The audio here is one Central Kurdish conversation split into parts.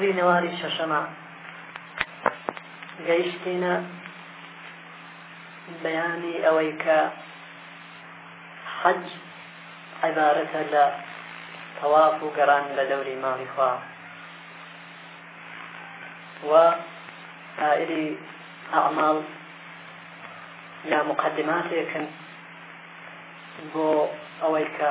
خوێنەواری شەشەمە گەیشتینە بەیانی ئەوەی کە حەج عیبارەتە لە تەواف و گەڕان بە دەوری ماڵی خوا و سائری ئەعماڵ یا مقدماتێکن بۆ ئەوەی کە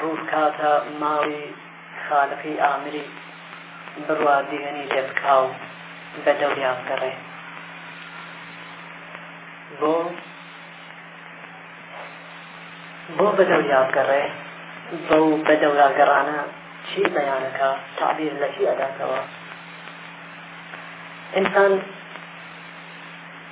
ڕووبکاتە ماڵی خالقی ئامری بڕوا دیمەنی لێ بکا و بە دەوریا بگەڕێ بۆ بۆ بە دەوریا بگەڕێ بەو بە دەورا گەڕانە چی بەیانەکە تعبیر لە چی ئەداتەوە ئینسان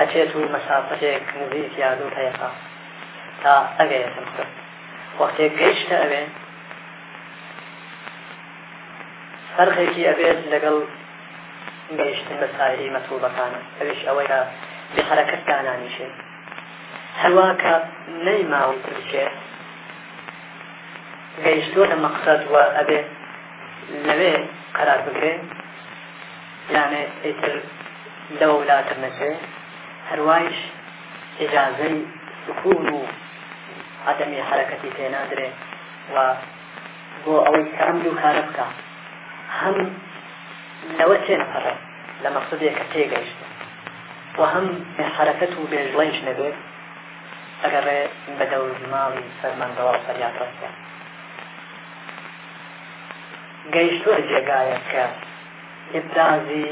ئەچێت و مەسافەیەک نزیک یا دوور ئەیەخا تا ئەگەیەتن خۆی وەختێک گەیشتە ئەوێ فەرقێکی ئەبێت لەگەڵ گەیشتن بە سایری مەتوڵەکانە ئەویش ئەوەیە بێ حرەکەت دانانیشێت هەوا کە نەیماوەی ترچێت گەیشتووە لە مەقصد و ئەبێ لەوێ قەرار بگرێت یانێ ئیتر لەوە ولاتر نەچێ هەروایش ئیجازەی سکون و عەدەمی حەرەکەتی پێ نادرێ و بۆ ئەوەی کە ئەم دوو کارە بکە هەم لەوە تێنەپەڕێ لە مەقصدێک کە تێگەیشت و هەم حرەکەت و بێژڵەیش نەبێت ئەگەر ڕێ بە دەورماڵی فەرماندەوە فەریاد ڕستە گەیشتوە جێگایە کە ئیبرازی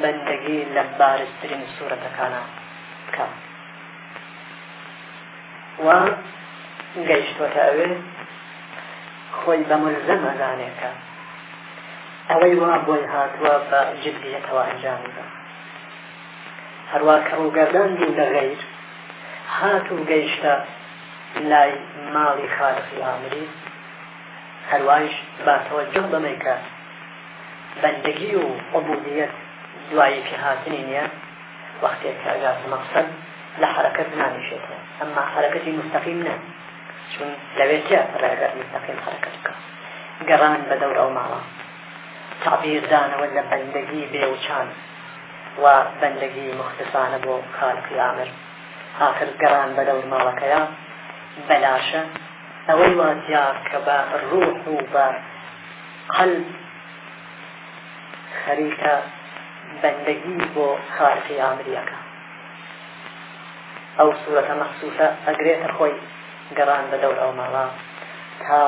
بەندەگی لە بارزترین سورەتەکانا بکا و گەیشتوەتە ئەوێ خۆی بە ملزم ئەزانێ کە ئەوەی وا بۆی هاتووە بە جدیەتەوە ئەنجام بدە هەروە کە ڕووگەردان بوو لە غەیر هات و گەیشتە لای ماڵی خالقی ئامری هەروایش باتەوە جڵ بەمەی کە بەندەگی و عبودیەت دوایی پێهاتنی نیە وەختێک کە ئەگاتە مەقسەد لە حرەکەت نانیشێتەوە ئەمما حرەکەتی مستەقیم نە چون لەوێ تیا ڕێگەر مستەقیم حرەکەت بکە گەڕان بە دەور ئەو ماڵە تعبیردانەوە لە بەندەگی بێوچان و بەندەگی مختصانە بۆ خالقی ئامر ئاخر گەڕان بە دەور ماڵەکەیە بەلاشە ئەوەی وا دیار کە بە ڕوح و بە قەلب خەریکە بەندەگی بۆ خالقی ئامری ئەکا ئەو سوورەتە مەخصوصە ئەگرێتە خۆی گەڕان بە دەور ئەو ماڵا تا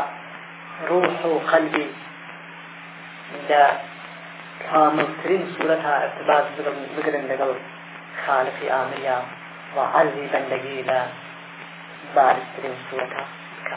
ڕوح و قەلبی لە کاملترین سوورەتا ارتباط بگرن لەگەڵ خالقی ئامریا و عەرزی بەندەگی لە بارسترین سوورەتا بکە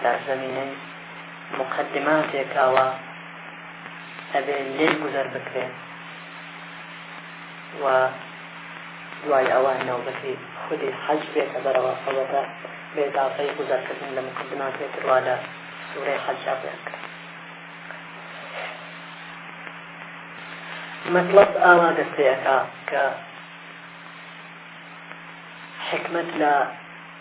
سەرزەمینەی مقدماتێکەوە ئەبێ لێ گوزەر بکرێت و دوای ئەوە نەوبەتی خودی حەج بێتە بەرەوە ئەوەتە بێدافەی گوزەرکردن لە مقدماتێکتروا لە سوورەی حەجا بێت مطلب ئاوا دەستەیەەکە کە حکمت لە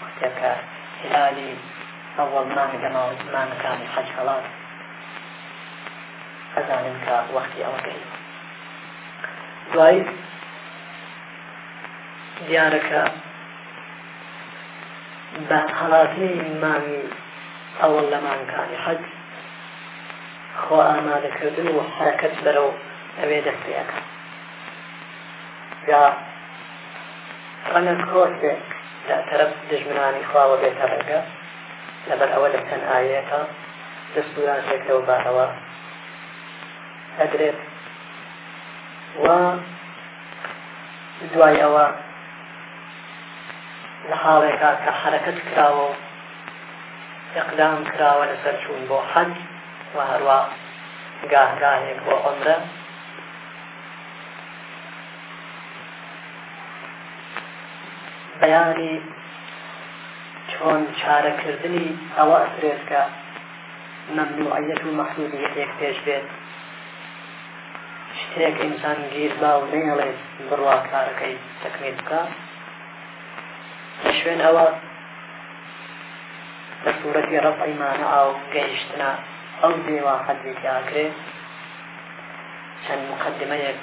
کتێبکە هیلالی ئەوەڵ مانگ لە ماوەی مانگەکانی حەج هەڵات ئەزانن کە وەختی ئەوە گەی دوای دیارەکە بە هەڵاتنی مانگی ئەوەڵ لە مانگەکانی حەج خۆ ئامادەکردن و حرەکەت بەرەو ئەوێ دەستیەکە جا ڕەنگ کۆرت بێ لە تەرەف دژمنانی خواوە بێتە ڕەنگە لەبەر ئەوە لە چەند ئاەیەکە لە سوورانێک لەو بارەوە ئەدرێت و دوای ئەوە لە حاڵێکا کە حرەکەت کراوە و ئەقدام کراوە لەسەر چوون بۆ حەج و هەروە گاهگاهێک بۆ عمرە بەیانی چۆن چارەکردنی ئەوە ئەسرێت کە مەمنوعەت و مەحدودیەتێک پێش بێت شتێک ئینسان گیر با و نەیەڵێت بڕوا کارەکەی تەکمیل بکە لە شوێن ئەوە لە سوورەتی ڕەفعی مانە ئاو گەیشتنە ئەو دێوا حەدێکیاکرێت چەند مقدمەیەک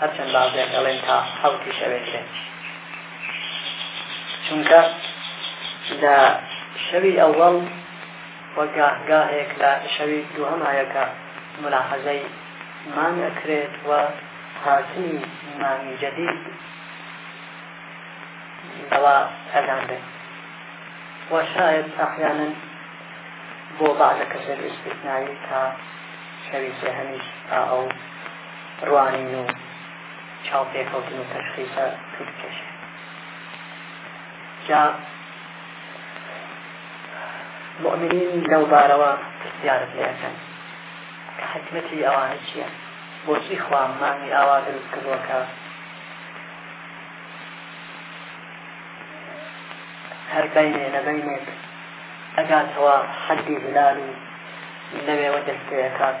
هەرچەند بازێن دەڵێن تا حەوتیش ئەوێ درێن چونکە لە شەوی ئەوەڵ وەگاهگاهێک لە شەوی دووهەمایەکە ملاحەزەی مان ئەکرێت و هاتنی مامی جدید دوا ئەدان بێت و شاید ئەحیانا بۆ بعضە کەسێک استثنایی تا شەوی سێهەمیش ئەو ڕوانین و چاوپێکەوتن و تەشخیسە تو بکێشێ جا مؤمنین لەو بارەوە پرسیارت لێەکەن کە حکمەتی ئەوانە چییە بۆچی خوامانی ئاوا دروست کردووە کە هەر بینێ نەبینێت ئەگاتەوە حەدی هلال و لەوێوە دەستەکات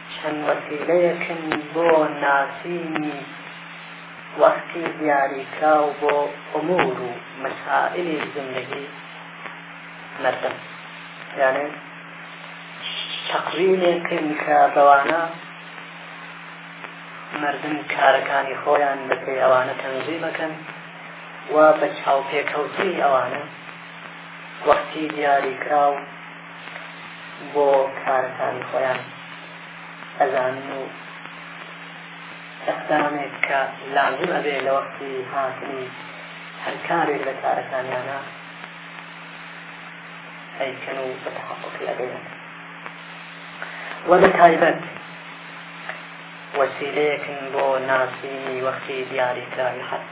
چەند وەسیلەیەکن بۆ ناسینی وەختی دیاریکراو بۆ ئومور و مەسائلی زندگی مردم یانێ چەقژینێکن کە بەوانە مردم کارەکانی خۆیان بەپێی ئەوانە تەنزیمەکەن و بە چاوپێکەوتنی ئەوانە وەختی دیاریکراو بۆ کارەکانی خۆیان ئەزانن و ئەقدامێک کە لازم ئەبێ لە وەختی هاتنی هەر کارێک لە کارەکانیانە ئەیکەن و بە تەحەققی ئەبێنن وە لە تایبەت وەسیلەیەکن بۆ ناسینی وەختی دیاریکراوی حەج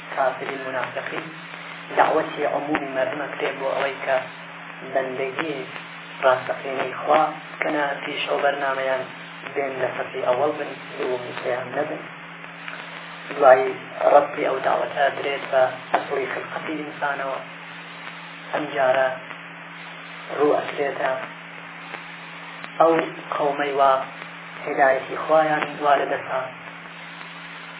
کافری مونافقی دعوەتی عمومی مردم ئەکرێ بۆ ئەوەی کە بەندەگی ڕاستەقینەی خوا کەنا پیش ئەو بەرنمەیان بێن لە سەفی ئەوەڵ بن دووەمی سیان نەبن دوایی ڕەتی ئەو داوەتە درێت بە ئەسڵی خلقەتی ئینسانەوە ئەم جارە ڕوو ئەکرێتە ئەو قەومەی وا هدایەتی خوایان وا لە دەسان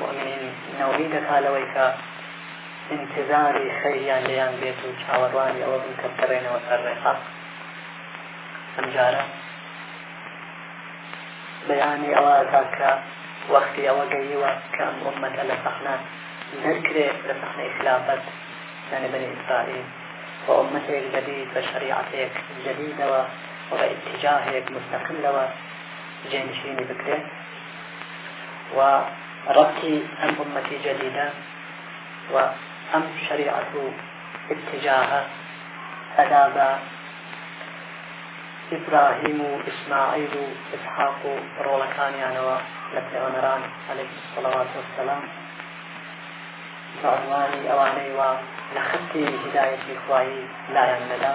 مۆمنین نەوەی دەکا لەوەی کە انتظاری خەیریان لێیان بێت و چاوەڕوانی ئەوە بن کە بگەڕێنەوە سەر ڕێخا ئەمجارە بەیانی ئەوە ئەکات کە وەختی ئەوە گەیوە کە ئەم ئومەتە لە سەحنا دەرکرێ لە سەحنەی خلافەت یعنی بنی ئیسرائیل و ئومەتێک جدید بە شریعەتێک جدیدەوە و بە اتجاهێک مستقلەوە جێنشینی بکرێت وربطي أم أمتي جديدة وأم شريعة اتجاهها أدابا إبراهيم إسماعيل إسحاق رولكان يعني لك عمران عليه الصلاة والسلام فعنواني أواني و لخطي هداية إخوائي لا يمدى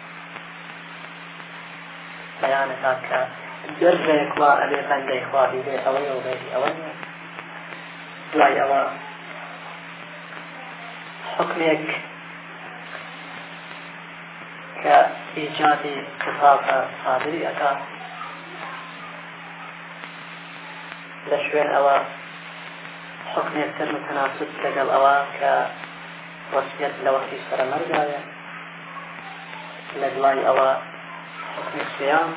بەیانە تاکە گەر بەیەک وا ئەبێ بەندەی خوا بیبێ ئەوەی ئەو غێری ئەوە نیە دوای ئەوە حکمێک کە ئیجادی قفافە قادری ئەکا لە شوێن ئەوە حکمێک تر متناسب لەگەڵ ئەوە کە وەسیەت لە وەختی سەرەمەرگایە لە دوای ئەوە حکمی سیام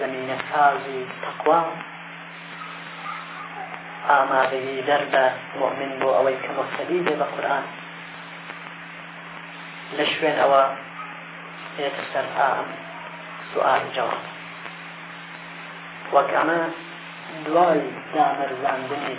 زمینە سازی تەقوا ئامادەیی دەردە مؤمن بۆ ئەوەی کە مەسەدی بێ بە قورآن لە شوێن ئەوە هێتە سەر ئام سوال جواب وەک ئەمە دوای دامەرزاندنی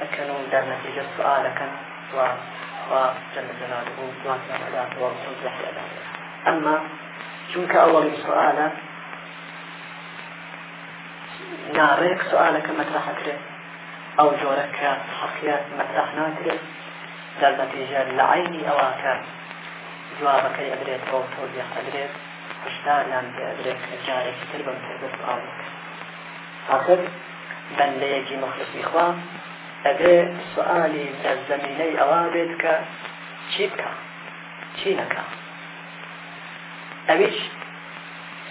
ئەکەن و در نەتیجە سوال ئەکەن و خوا جل جلاله جوانتیان ئەداتەوە و تەوزیحی ئەداتەوە ئەمما چونکە ئەوەڵی سوالە ناڕێک سوالەکە مەترح کرێت ئەو جۆرە کە حەقیات مەترح ناکرێت در نەتیجە لە عینی ئەواکە جوابەکەی ئەدرێت بۆ تۆزیح ئەدرێت هشداریان پێ ئەدرێت کە جارێکی تر بەم تێدە سوال بکەن بەندەیەکی موخلسی خوا ئەبێ سوالی لە زەمینەی ئەوا بێت کە چی بکە چی نەکە ئەویش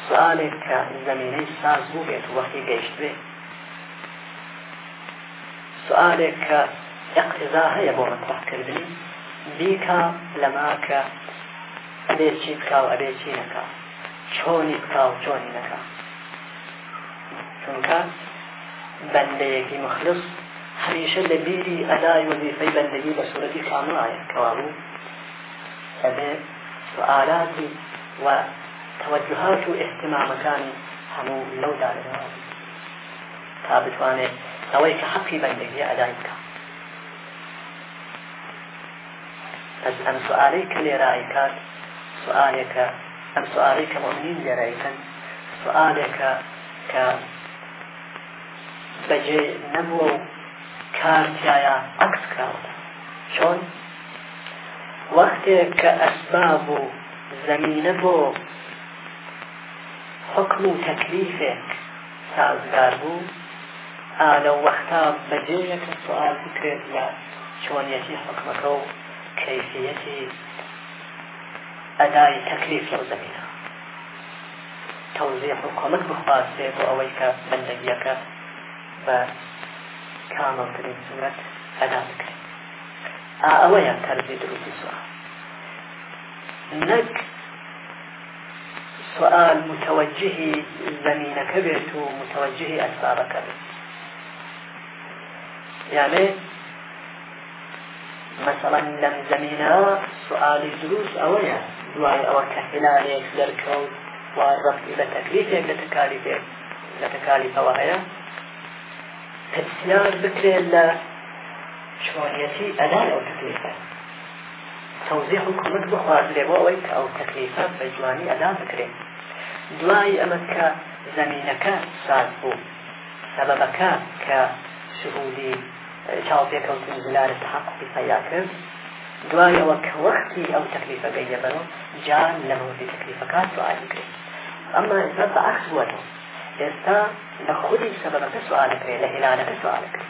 سوالێک کە زەمینەی ساز بوو بێت وەختی گەیشت بێت سوالێک کە اقتضا هەیە بۆ ڕکواتکردنی بیکا لەما کە ئەبێ چی بکا و ئەبێ چی نەکا چۆنی بکا و چۆنی نەکا چونکە بەندەیەکی مخلص هەمیشە لە بیری ئەدای وەزیفەی بەندەگی بە سوورەتی کامڵایە کەوابوو ئەبێ سوالات و توجهات و اهتمامەکانی هەموو لەو دارەوە تا بتوانێت ئەوەی کە حەقی بەندگی ئەدای بکە پس ئەم سوالەی کە لێرە ئەیکات سوالێکە ئەم سوالەی کە مؤمنین لێرە ئەیکەن سوالێکە کە بەجێ نەبووە و کارتیایە عکس کراوە چۆن وەختێک کە ئەسباب و زەمینە بۆ حکم و تەکلیفێک سازگار بوو ئا لەو وەختە بەجێیە کە سوال بکرێت لە چۆنیەتی حکمەکە و کەیفیەتی ئەدای تەکلیف لەو زەمینە تەوزیح و کۆمک بخواستێ بۆ ئەوەی کە بەندەگیەکە بە کامەڵترین سورەت ئەدا بکرێت ئا ئەوەیە تەرزی دروستی سوال نەک سوئال متوجهی زەمینەکە بێت و متوجهی ئەسبابەکە بێت یانێ مەسەڵەن لەم زەمینە سوئالی دروست ئەوەیە دوای ئەوە کە هلالێک دەرکەوت و ڕەبی لە تەکلیفێک لە تەکالی بێت لە تەکالی ئەوە هەیە پرسیار بکرێت لە چۆنیەتی ئەدای ئەو تەکلیفە تەوزیح و کۆمەک بخوازرێ بۆ ئەوەی کە ئەو تەکلیفە بە جوانی ئەدا بکرێ دوای ئەمە کە زەمینەکە ساز بوو سەبەبەکە کە شهودی چاوپێکەوتن زلال تحقق پەیا کرد دوای ئەوە کە وەختی ئەو تەکلیفە گەیە بەرەوە جان لە مەوردی تەکلیفەکان سوال بکرێت ئەمە ئێستا بە عکس بووەتەوە ئێستا لە خودی سەبەبەکە سوالەکرێت لە هلالەکە سوالەکرێت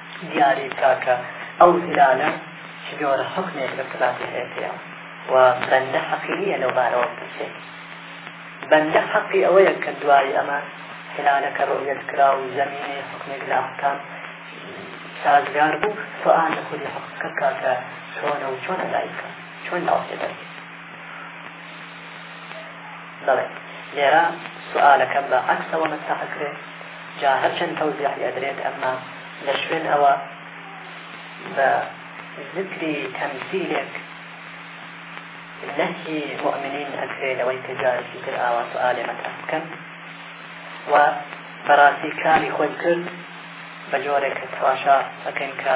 دیاری بکا کە ئەو هیلالە چ جۆرە حوکمێک ارتباطی هەیە پێیەوە و بەندە حەقی نییە لەو بارەوە بپرسێت بەندە حەقی ئەوەیە کە دوای ئەمە هیلالەکە ڕۆیەت کرا و زەمینی حکمێک لە ئەحکام سازگار بوو سوال لە خودی حکمەکە بکا کە چۆنە و چۆن ئەدای بکە چۆن ناوسێ دەبێت بەڵێ لێرە سوئالەکە بە عەکسەوە مەسح ئەکرێ جا هەرچەند تەوزیحی ئەدرێت ئەمما لە شوێن ئەوە بە ذکری تەمسیلێک نهی مؤمنین ئەکرێ لەوەی کە جارێکی تر ئاوا سوالێ مەترح بکەن و بەڕاستی کاری خۆی کرد بە جۆرێک کە تەواشا ئەکەین کە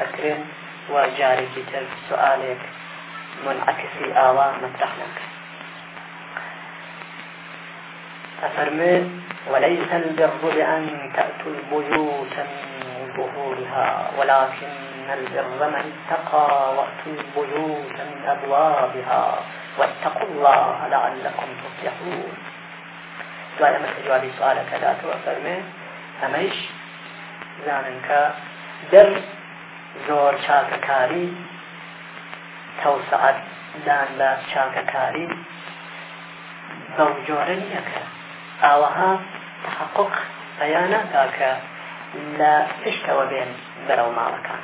فكر وجاري جدل سؤالك منعكس الآواء مفتح لك أفرمي وليس البر بأن تأتوا البيوت من ظهورها ولكن البر من اتقى وأتوا البيوت من أبوابها واتقوا الله لعلكم تفلحون دوای لما تجوابي سؤالك لا توفرمي هميش بزانن کە دەر زۆر چاکەکاری تەوسعەت دان بە چاکەکاری بەو جۆرە نییە کە ئاوەها تحقق پەیا ناکا کە لە پشتەوە بێن بەرەو ماڵەکان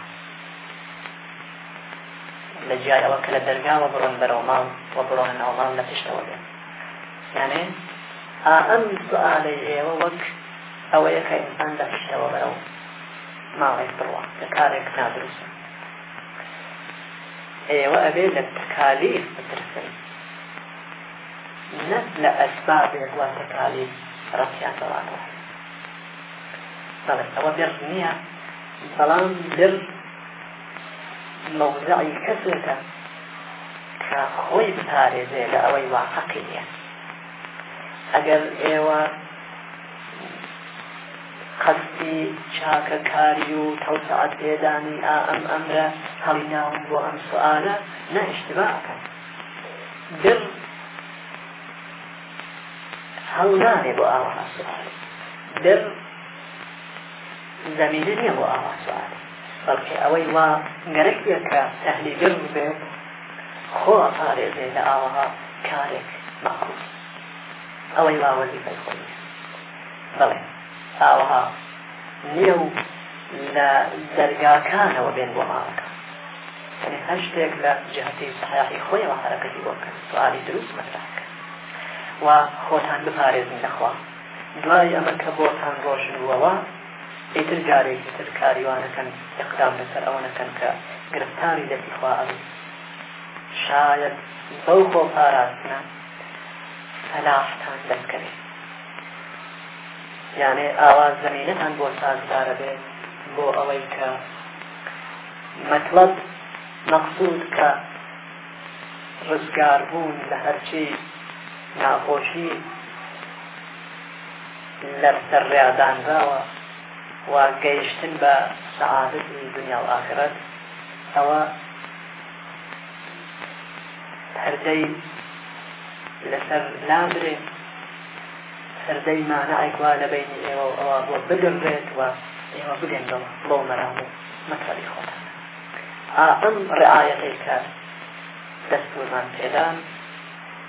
لە جیای ئەوە کە لە دەرگاوە بڕۆن بەرەو ماڵ و بڕۆنە ناو ماڵ لە پشتەوە بێن یانێ ئا ئەم سوالەی ئێوە وەک ئەوەیە کە ئینسان لە پشتەوە بەرەو ماڵێک بڕوات کە کارێک نادروستە ئێوە ئەبێ لە تەکالیف بترسن نەک لە ئەسبابێک وا تەکالیف ڕەتیان دەڵاتەوە بەڵێ ئەوە بێڕ نییە بەڵام بێڕ مەوزعی کەسێکە کە خۆی بپارێزێ لە ئەوەی واقعی نیە ئەگەر ئێوە قەستی چاکەکاری و تەوسعات پێدانی ئا ئەم ئەمرە هەڵی ناون بۆ ئەم سوالە نە ئیشتباکە در هەڵ نانێ بۆ ئاوا سوال در زمینە نییە بۆ ئاوا سوال بەڵکە ئەوەی وا گەرەکیە کە تەهلی در بێت خۆ ئەپارێزێ لە ئاوەها کارێک مەعکوس ئەوەی وا وەزیفەی خۆی نیە بەڵێ ئاوەها نیە و لە دەرگاکانەوە بێن بۆ ماڵەکە یعنی هەر شتێک لە جهتی صحیحی خۆیەوە حرەکەتی بۆ بکەن سوالی دروست مەترح بکەن و خۆتان بپارێزن لەخوا دوای ئەمە کە بۆتان ڕۆشن بووەوە ئیتر جارێکی تر کاری وا نەکەن ئیقدام لەسەر ئەوە نەکەن کە گرفتاری دەستی خوا ئەبن شایەد بەو خۆ پاراستنە فەلاحتان دەستکەوێت یانێ ئاوا زمینەتان بۆ سازدارە بێت بۆ ئەوەی کە مەطلب مەقصود کە ڕزگاربوون لە هەرچی ناخۆشی لەسەر ڕێدانراوە و گەیشتن بە سەعادەتی دنیا و ئاخرەت ئەوە پردەی لەسەر نامرێ پردەی مانعێک وا لە بینی ئێوە ئەوە بۆ بدرێت و ئێوە بگەن بەوە بۆ مەرام و مەتەڵی خۆتان ئەم ڕعاەتەی کە دەستورمان پێدان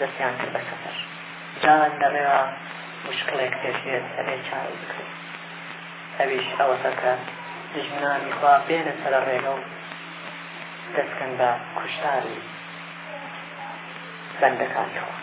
دەستیان کرد بە سەفەر. جا لە ڕێوە مشکڵێک پێش دێت ئەبێ چارەی بکرێت. ئەویش ئەوەتە کە دوژمنانی خوا بێنە سەرە ڕێگە و دەستکەن بە کوشتاری بەندەکانی خوا.